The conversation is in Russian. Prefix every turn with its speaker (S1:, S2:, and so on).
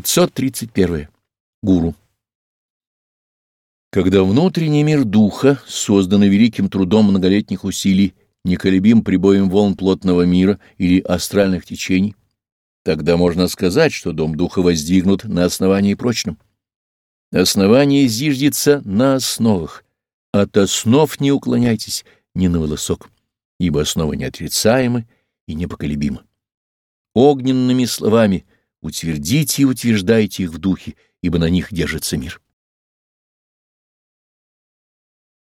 S1: 531. Гуру. Когда внутренний мир духа, созданный великим трудом многолетних усилий, неколебим прибоем волн плотного мира или астральных течений, тогда можно сказать, что дом духа воздвигнут на основании прочном. Основание зиждется на основах. От основ не уклоняйтесь ни на волосок, ибо основы неотрицаемы и непоколебимы. Огненными словами — Утвердите и утверждайте их в духе, ибо на них держится мир.